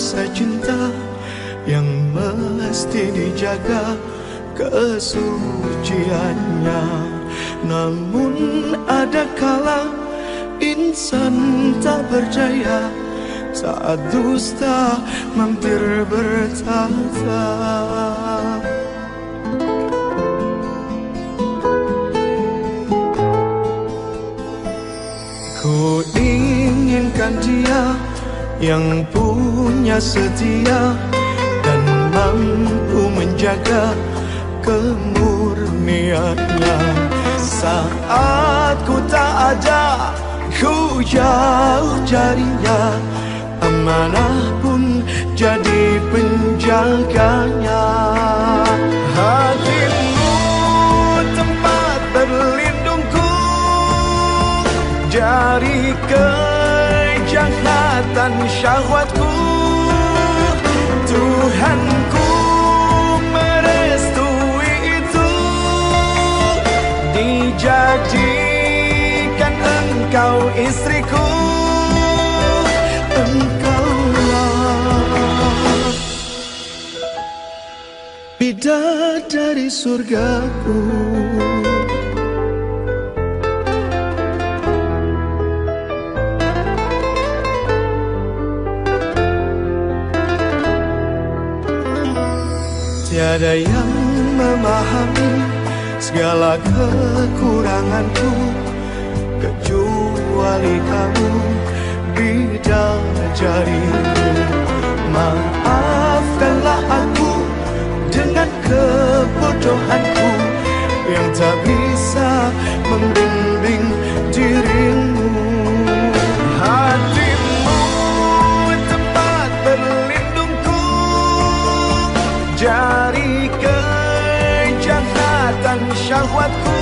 rasa cinta yang mesti dijaga kesuciannya. Namun ada kala insan tak berjaya saat dusta mampir bertata. Ku inginkan dia yang punya setia dan mampu menjaga kemurniannya. Saat ku tak ada ku jauh carinya amanah pun jadi penjaganya. Hatimu tempat berlindungku. Dari kejahatan syahwatku istriku Engkaulah Bidadari surgaku. Tiada yang memahami segala kekuranganku Kecuali kamu bidadariku Maafkanlah aku dengan kebodohanku Yang tak bisa membimbing dirimu. Hatimu tempat berlindungku. Dari kejahatan syahwatku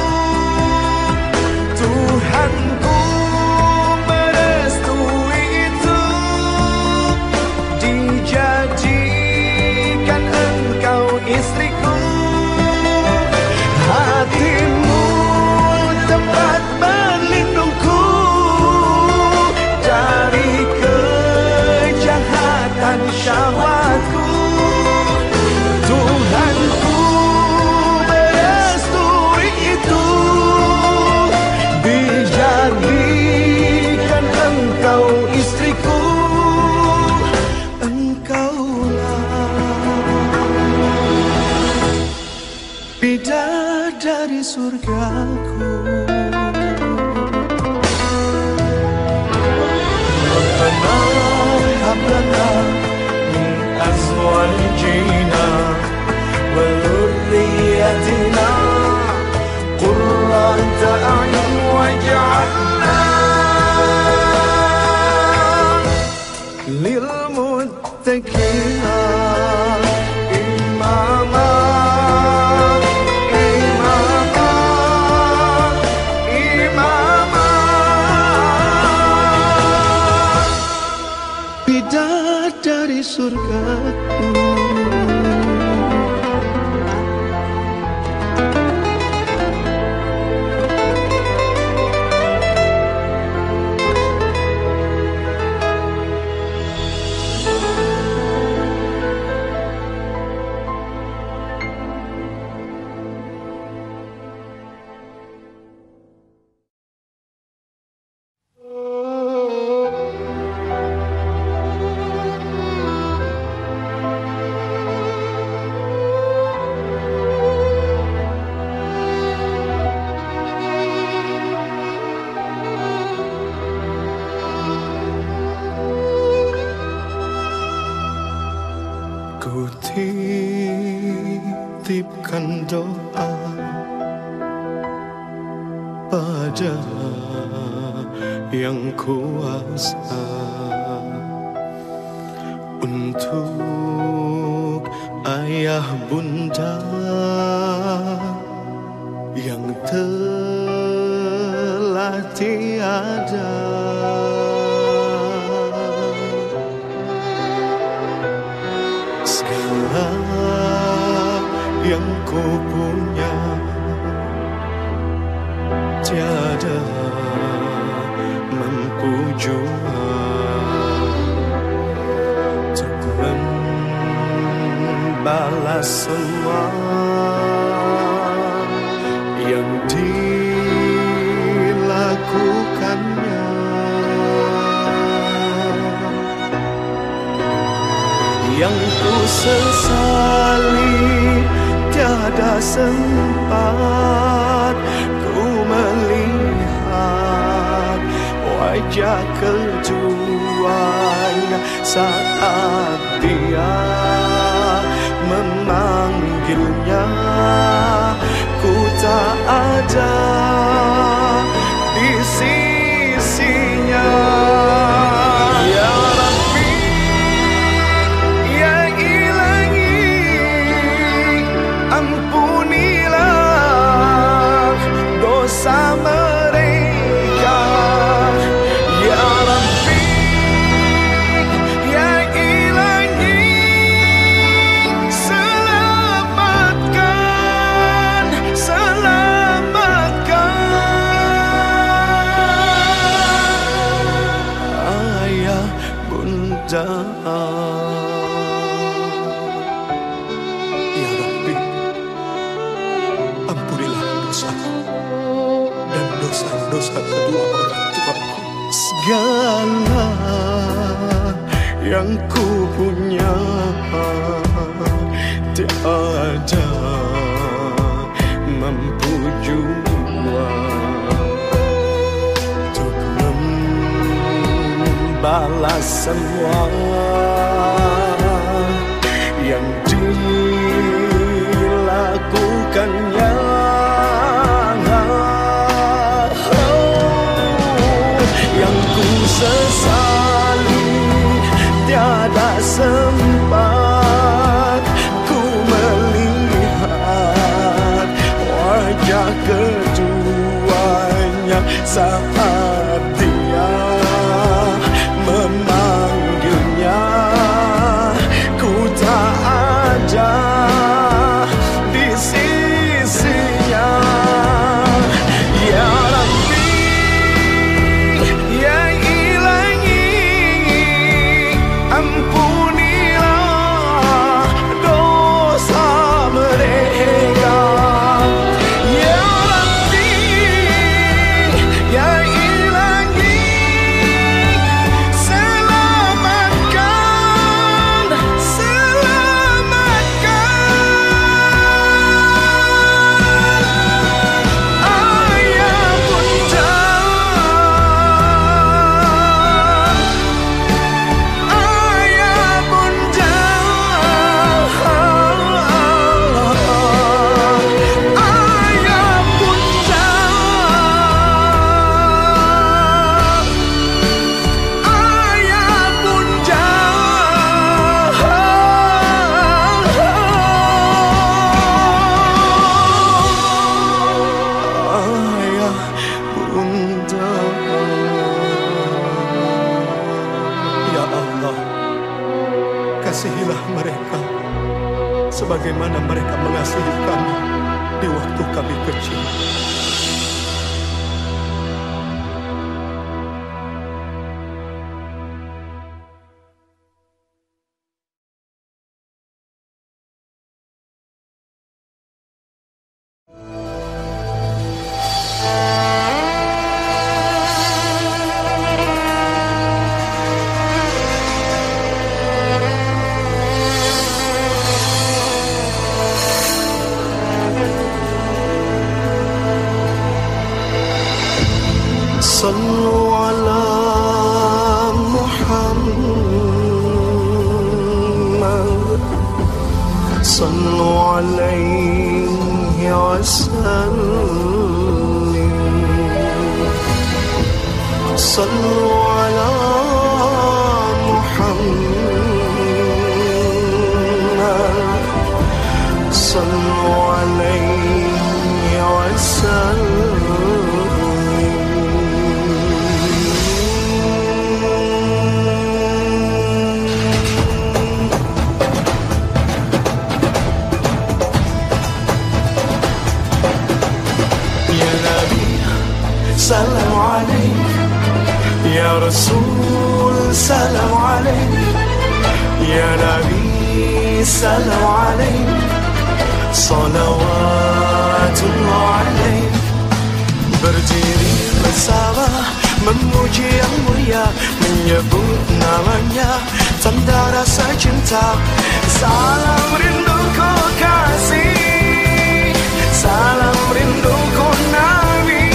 Salam rinduku kasih, salam rinduku nabi,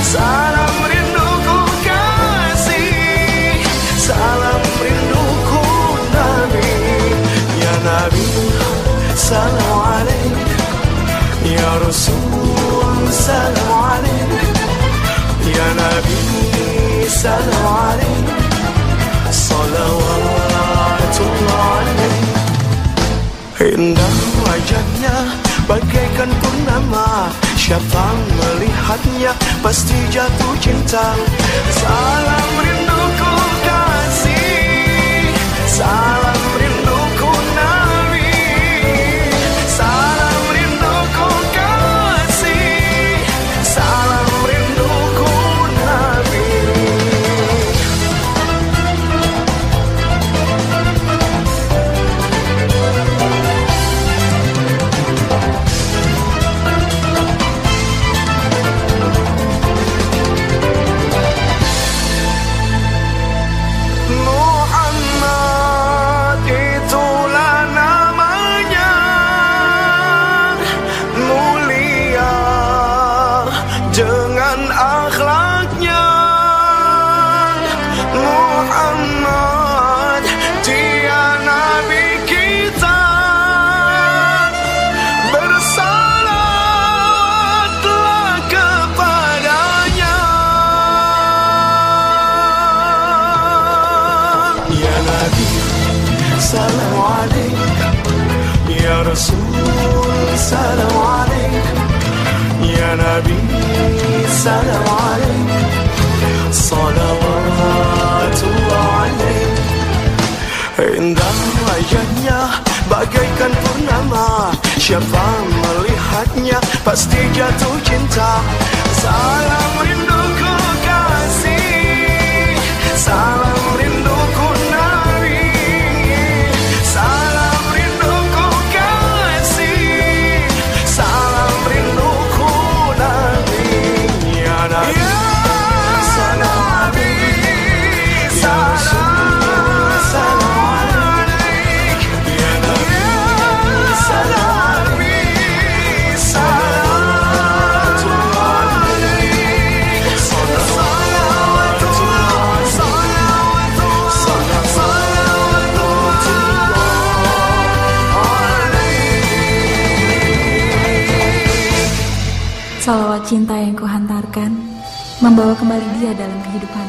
salam rinduku kasih, salam rinduku nabi. Ya Nabi Salam alaikum ya Indah wajahnya bagaikan purnama. Siapa melihatnya pasti jatuh cinta. Salam rinduku kasih Salam سلام عليك يا نبي سلام عليك صلوات الله عليك Indah wajahnya bagaikan purnama Siapa melihatnya pasti jatuh cinta Sayang rindu Cinta yang kuhantarkan membawa kembali dia dalam kehidupan.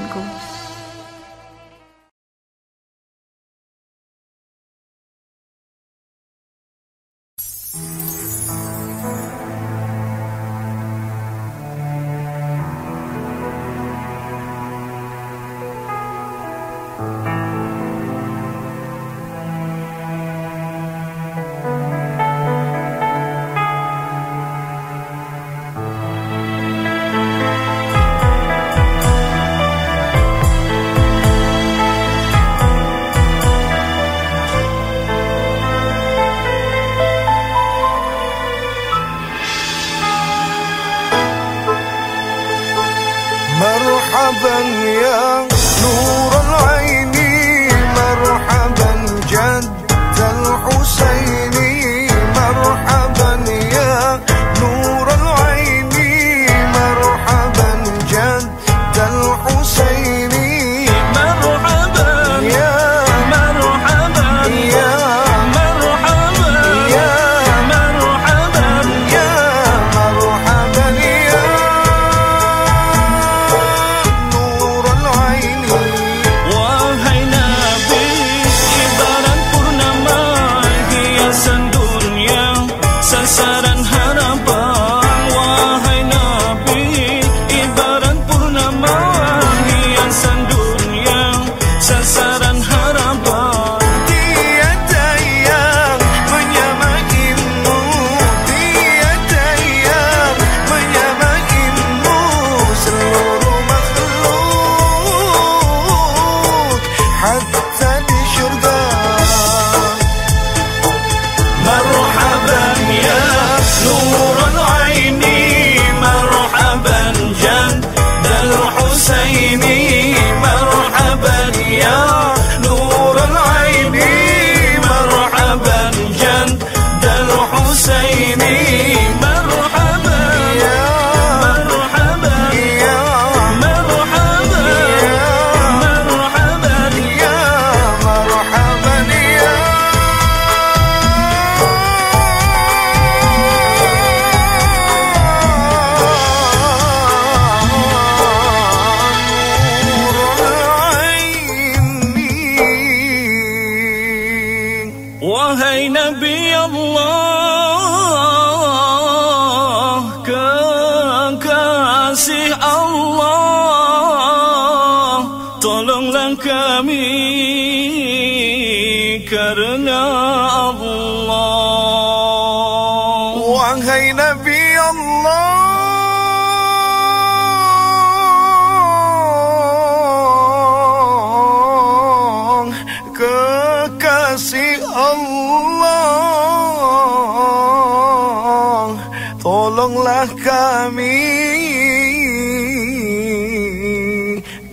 Allah, hey Nabi Allah.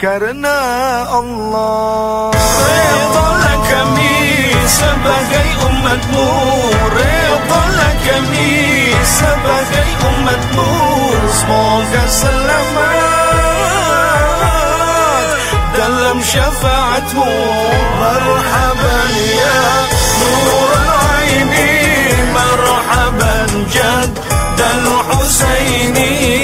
ذكرنا الله رضا لك مين sebagai umatmu Reda laka mi sebagai umatmu Semoga selamat dalam syafaatmu Marhaban ya Nurul Aini Marhaban Jad dan Husaini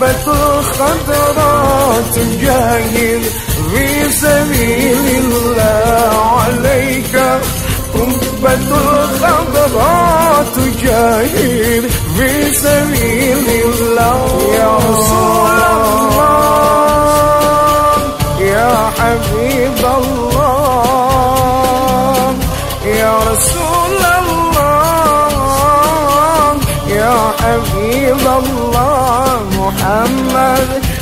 حبة الخضراء تجاهد في سبيل الله عليك. قبة الخضراء تجاهد في سبيل الله. يا رسول الله.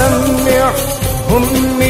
سمع سمعهم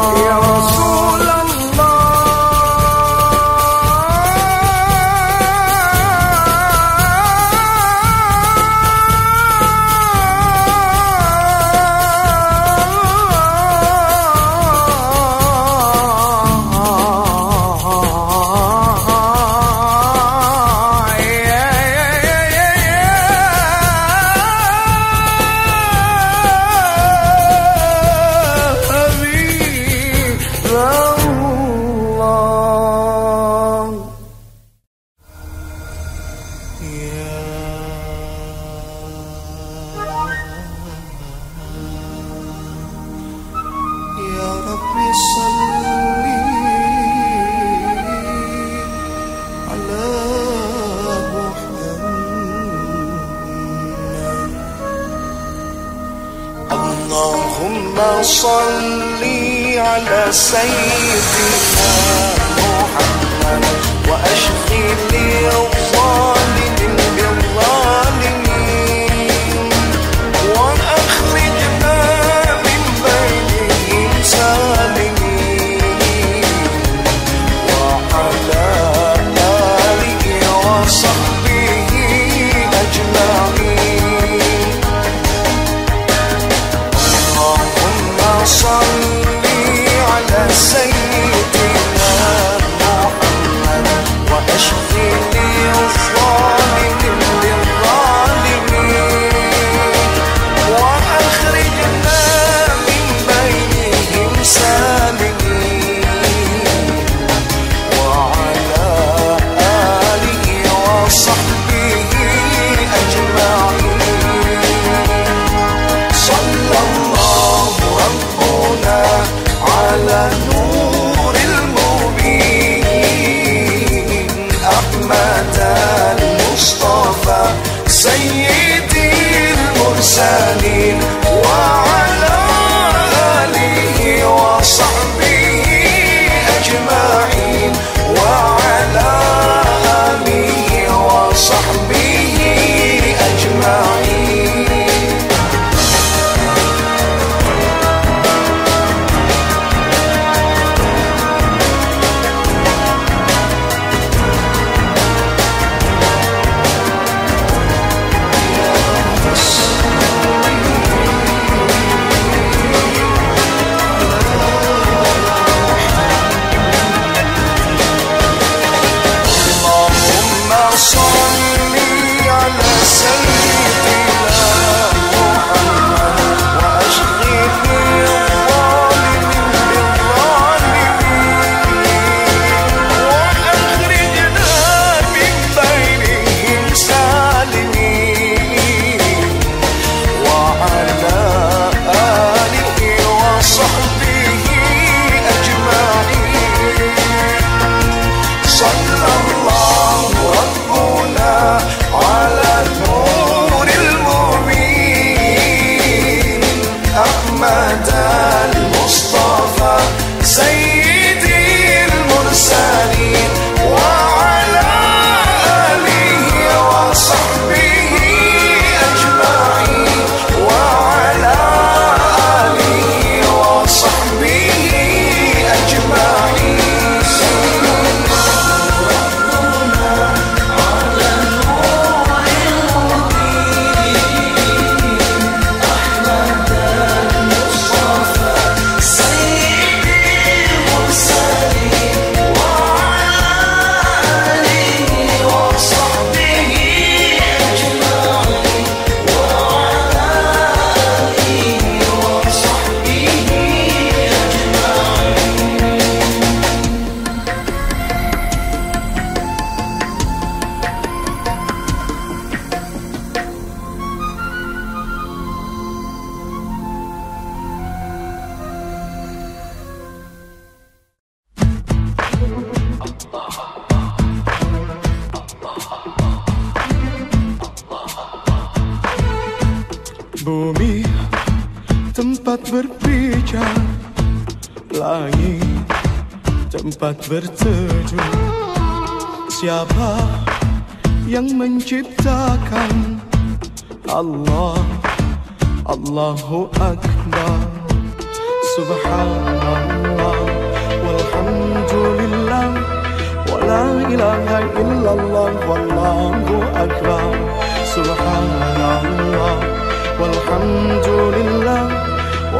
say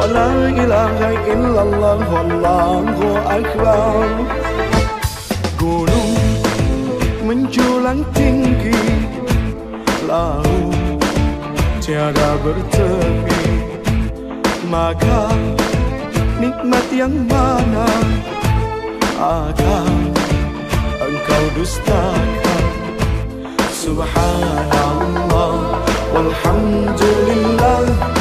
Wa la ilaha illallah Wallahu Akbar Gunung menjulang tinggi Laut tiada bertepi Maka nikmat yang mana akan engkau dustakan Subhanallah walhamdulillah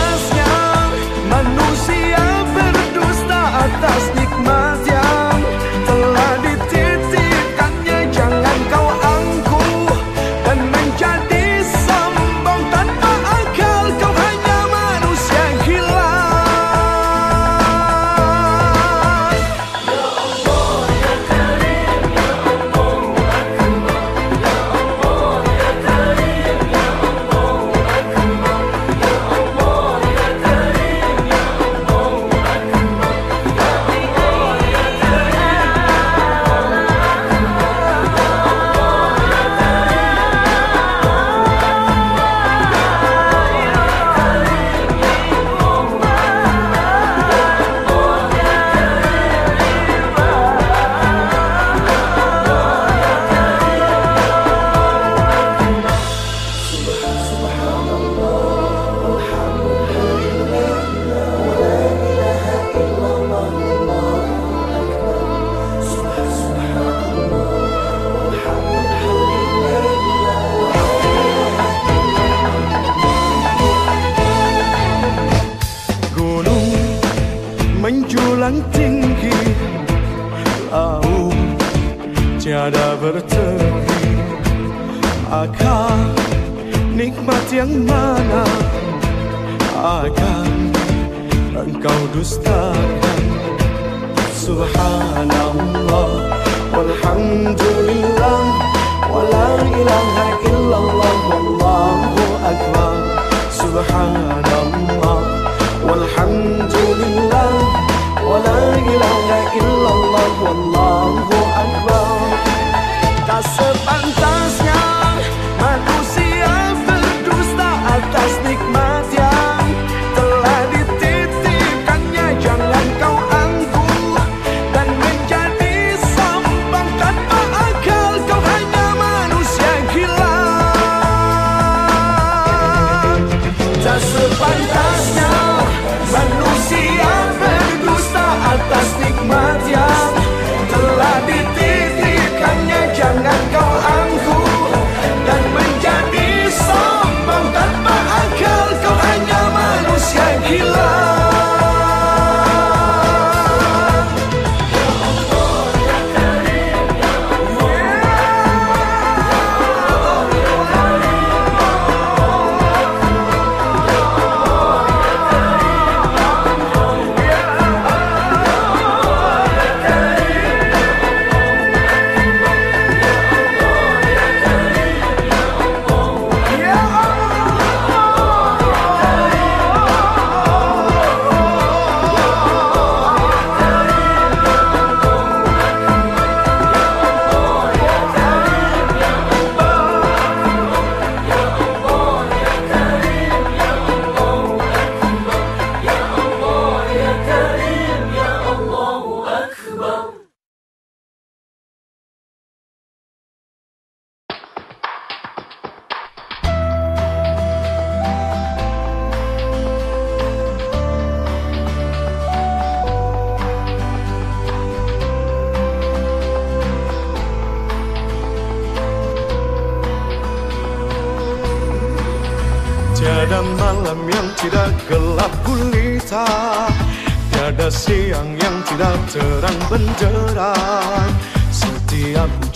menjulang tinggi Laut tiada bertepi. Akan nikmat yang mana? Akan engkau dustakan? Subhanallah Walhamdulillah Wa la ilaha illallah Wallahu akbar. Subhanallah Walhamdulillah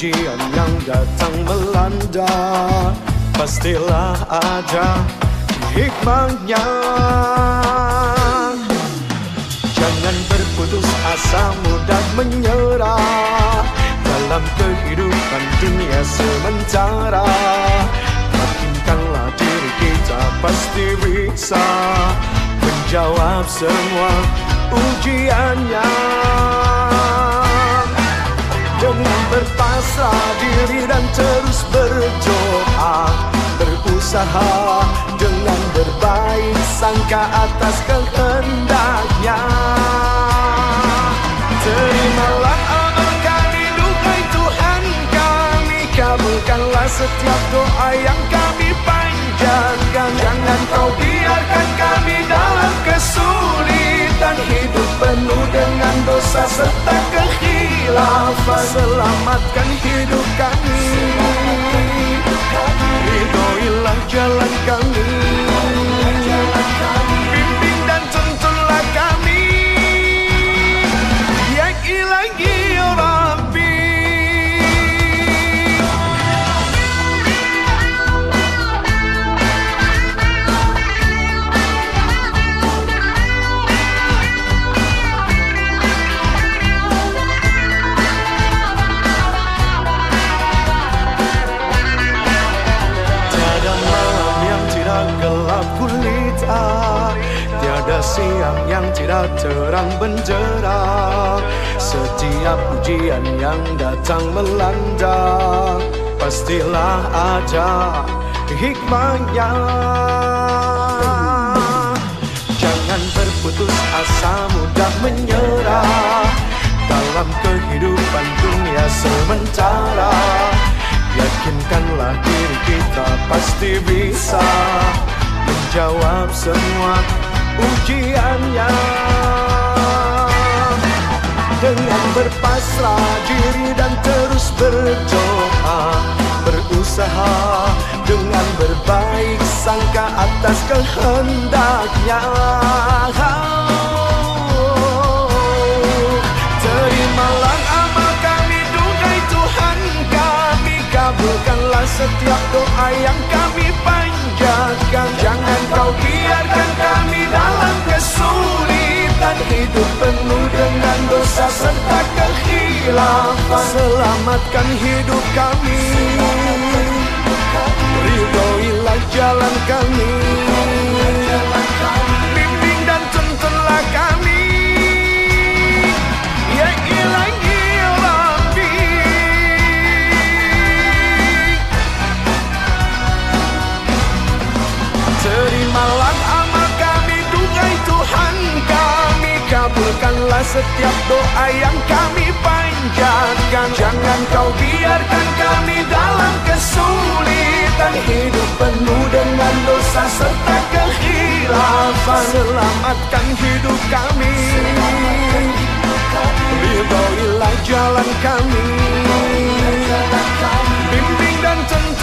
ujian yang datang melanda. Pastilah ada hikmahnya. Jangan berputus asa mudah menyerah. Dalam kehidupan dunia sementara. Yakinkanlah diri kita pasti bisa Menjawab semua ujiannya Dengan berpasrah diri dan terus berdoa. Berusaha dengan berbaik sangka atas kehendaknya. Terimalah amal kami, duhai Tuhan kami. Kabulkanlah setiap doa yang kami panjatkan. Jangan kau biarkan kami dalam kesulitan. Hidup penuh dengan dosa serta kekhilafan Selamatkan hidup kami Ridhoilah jalan kami terang benderang Setiap ujian yang datang melanda Pastilah ada hikmahnya. Jangan berputus asa mudah menyerah. Dalam kehidupan dunia sementara Yakinkanlah diri kita pasti bisa Menjawab semua ujiannya. Dengan berpasrah diri dan terus berdoa Berusaha dengan berbaik sangka atas kehendaknya. Terimalah amal kami, Tuhan kami. Kabulkanlah setiap doa yang kami panjatkan Jangan kau biarkan kami dalam kesulitan. Hidup penuh dengan dosa serta kekhilafan. Selamatkan hidup kami. Ridhoilah jalan kami. Bimbing dan tuntunlah kami Kabulkanlah setiap doa yang kami panjatkan. Jangan kau biarkan kami dalam kesulitan. Hidup penuh dengan dosa serta kekhilafan. Selamatkan hidup kami. Ridhoilah jalan kami. Bimbing dan tuntunlah